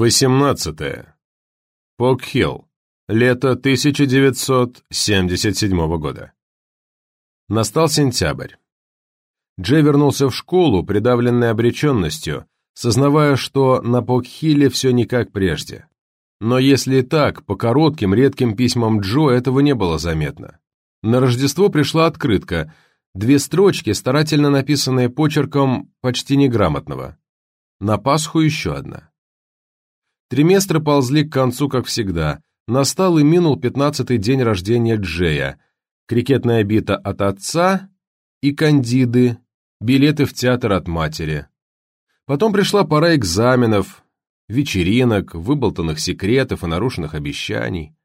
18. Покхилл. Лето 1977 года. Настал сентябрь. Джей вернулся в школу, придавленный обреченностью, сознавая, что на Покхилле все не как прежде. Но если и так, по коротким, редким письмам Джо этого не было заметно. На Рождество пришла открытка, две строчки, старательно написанные почерком почти неграмотного. На Пасху еще одна. Триместры ползли к концу, как всегда. Настал и минул пятнадцатый день рождения Джея. Крикетная бита от отца и кандиды, билеты в театр от матери. Потом пришла пора экзаменов, вечеринок, выболтанных секретов и нарушенных обещаний.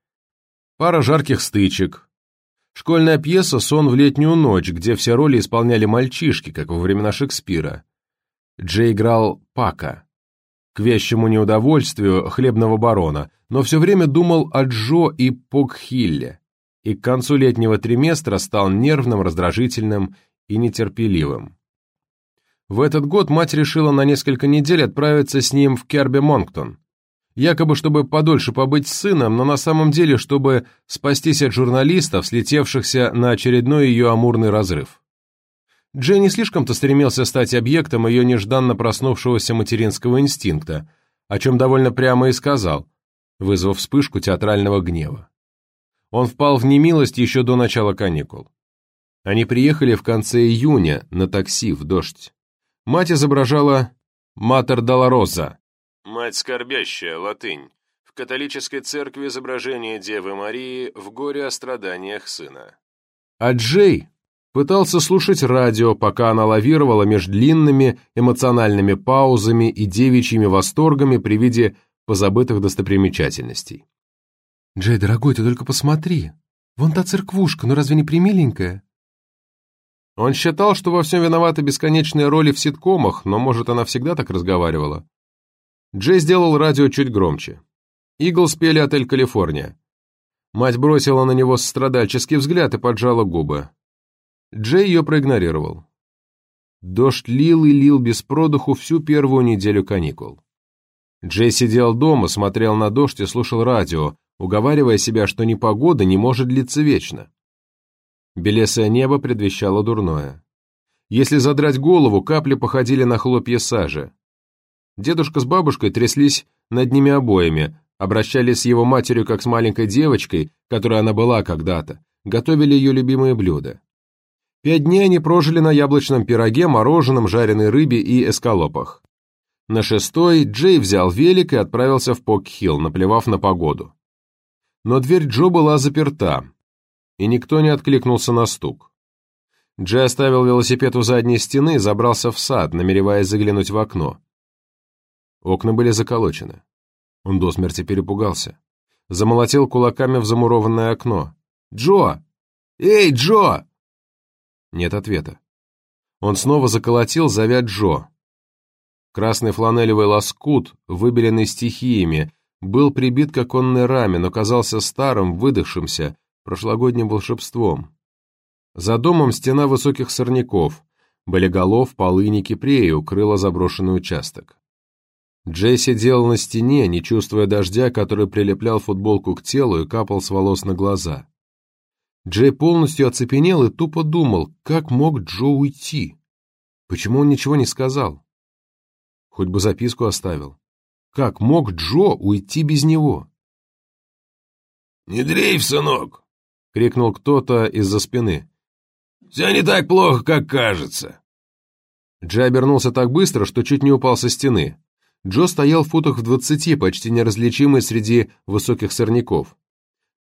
Пара жарких стычек. Школьная пьеса «Сон в летнюю ночь», где все роли исполняли мальчишки, как во времена Шекспира. Джей играл Пака к вещему неудовольствию хлебного барона, но все время думал о Джо и Покхилле, и к концу летнего триместра стал нервным, раздражительным и нетерпеливым. В этот год мать решила на несколько недель отправиться с ним в Керби-Монктон, якобы чтобы подольше побыть с сыном, но на самом деле чтобы спастись от журналистов, слетевшихся на очередной ее амурный разрыв. Джей не слишком-то стремился стать объектом ее нежданно проснувшегося материнского инстинкта, о чем довольно прямо и сказал, вызвав вспышку театрального гнева. Он впал в немилость еще до начала каникул. Они приехали в конце июня на такси в дождь. Мать изображала «Матер Долороза» — «Мать скорбящая», латынь. В католической церкви изображение Девы Марии в горе о страданиях сына. А Джей Пытался слушать радио, пока она лавировала между длинными эмоциональными паузами и девичьими восторгами при виде позабытых достопримечательностей. «Джей, дорогой, ты только посмотри. Вон та церквушка, ну разве не примиленькая?» Он считал, что во всем виноваты бесконечные роли в ситкомах, но, может, она всегда так разговаривала. Джей сделал радио чуть громче. Иглс пели «Отель Калифорния». Мать бросила на него страдальческий взгляд и поджала губы. Джей ее проигнорировал. Дождь лил и лил без продуху всю первую неделю каникул. Джей сидел дома, смотрел на дождь и слушал радио, уговаривая себя, что непогода не может длиться вечно. Белесое небо предвещало дурное. Если задрать голову, капли походили на хлопья сажи. Дедушка с бабушкой тряслись над ними обоими, обращались с его матерью как с маленькой девочкой, которой она была когда-то, готовили ее любимые блюда. Пять дней они прожили на яблочном пироге, мороженом, жареной рыбе и эскалопах. На шестой Джей взял велик и отправился в Покхилл, наплевав на погоду. Но дверь Джо была заперта, и никто не откликнулся на стук. Джей оставил велосипед у задней стены и забрался в сад, намереваясь заглянуть в окно. Окна были заколочены. Он до смерти перепугался. Замолотил кулаками в замурованное окно. «Джо! Эй, Джо!» Нет ответа. Он снова заколотил, зовя Джо. Красный фланелевый лоскут, выбеленный стихиями, был прибит к оконной раме, но казался старым, выдохшимся, прошлогодним волшебством. За домом стена высоких сорняков, болеголов, полыни, кипреи укрыла заброшенный участок. Джей сидел на стене, не чувствуя дождя, который прилеплял футболку к телу и капал с волос на глаза. Джей полностью оцепенел и тупо думал, как мог Джо уйти. Почему он ничего не сказал? Хоть бы записку оставил. Как мог Джо уйти без него? «Не дрейф, сынок!» — крикнул кто-то из-за спины. «Все не так плохо, как кажется!» Джей обернулся так быстро, что чуть не упал со стены. Джо стоял в футах в двадцати, почти неразличимый среди высоких сорняков.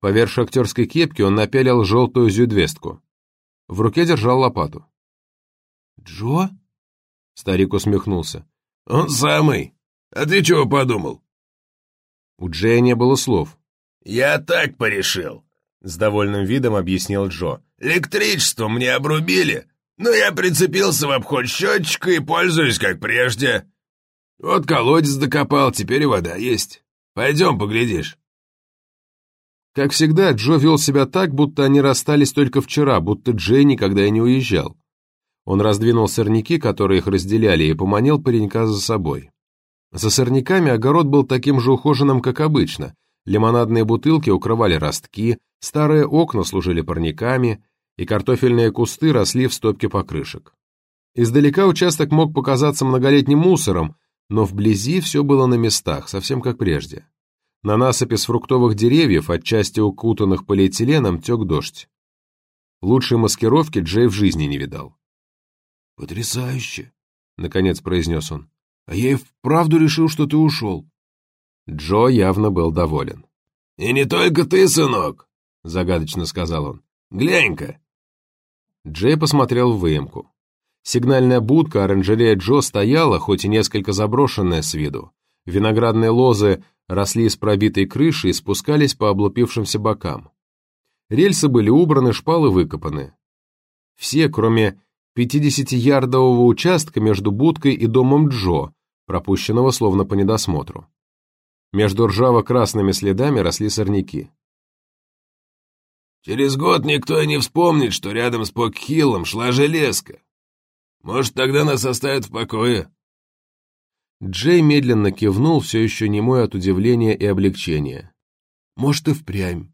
Поверх шахтерской кепки он напялил желтую зюдвестку. В руке держал лопату. «Джо?» Старик усмехнулся. «Он самый. А ты чего подумал?» У Джея не было слов. «Я так порешил», — с довольным видом объяснил Джо. «Электричество мне обрубили, но я прицепился в обход счетчика и пользуюсь как прежде. Вот колодец докопал, теперь и вода есть. Пойдем, поглядишь». Как всегда, Джо вел себя так, будто они расстались только вчера, будто Джей никогда и не уезжал. Он раздвинул сорняки, которые их разделяли, и поманил паренька за собой. За сорняками огород был таким же ухоженным, как обычно. Лимонадные бутылки укрывали ростки, старые окна служили парниками, и картофельные кусты росли в стопке покрышек. Издалека участок мог показаться многолетним мусором, но вблизи все было на местах, совсем как прежде. На насыпи с фруктовых деревьев, отчасти укутанных полиэтиленом, тек дождь. Лучшей маскировки Джей в жизни не видал. «Потрясающе!» — наконец произнес он. «А я и вправду решил, что ты ушел». Джо явно был доволен. «И не только ты, сынок!» — загадочно сказал он. «Глянь-ка!» Джей посмотрел в выемку. Сигнальная будка оранжерея Джо стояла, хоть и несколько заброшенная с виду. Виноградные лозы росли с пробитой крыши и спускались по облупившимся бокам. Рельсы были убраны, шпалы выкопаны. Все, кроме 50-ярдового участка между будкой и домом Джо, пропущенного словно по недосмотру. Между ржаво-красными следами росли сорняки. «Через год никто и не вспомнит, что рядом с Покхиллом шла железка. Может, тогда нас оставят в покое?» Джей медленно кивнул, все еще немой от удивления и облегчения. «Может, и впрямь.